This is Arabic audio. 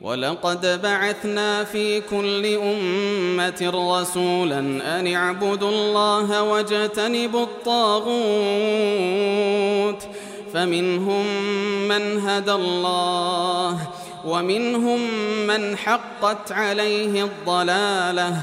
ولقد بعثنا في كل أمة رسولا أن اعبدوا الله واجتنبوا الطاغوت فمنهم من هدى الله ومنهم من حقت عليه الضلاله